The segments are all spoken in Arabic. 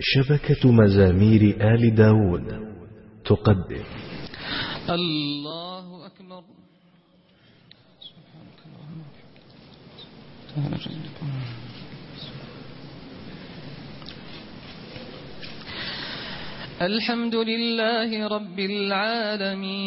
شبكة مزامير آل داود. تقدم. الله أكبر. الحمد لله رب العالمين.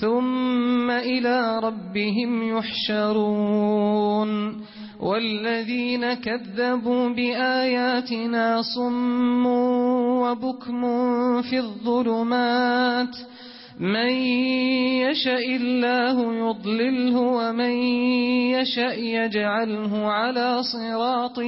ثم إلى ربهم يحشرون. والذين كذبوا بآياتنا صم وبكم في الظلمات. من يشأ الله يضلله ومن يشأ يجعله على صراط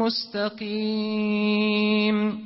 مستقيم.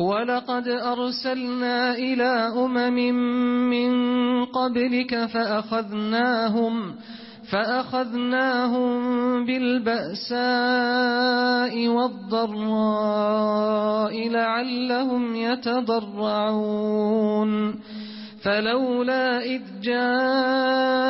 ولقد أرسلنا إلى أمم من قبلك فأخذناهم فأخذناهم بالبأساء والضراء لعلهم يتضرعون فلولا إذ جَاءَ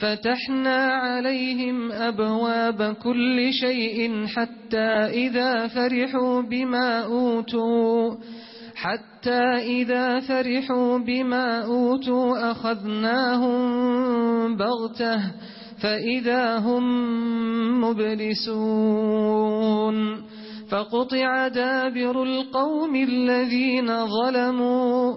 فتحنا عليهم أبواب كل شيء حتى إذا فرحوا بما أوتوا حتى إذا فرحوا بما أوتوا أخذناهم بغتة فإذا هم مبلسون فقطع دابر القوم الذين ظلموا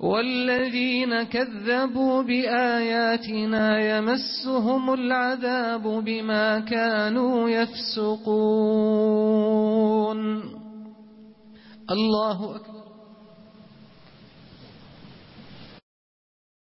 والذين كذبوا بآياتنا يمسهم العذاب بما كانوا يفسقون الله أكبر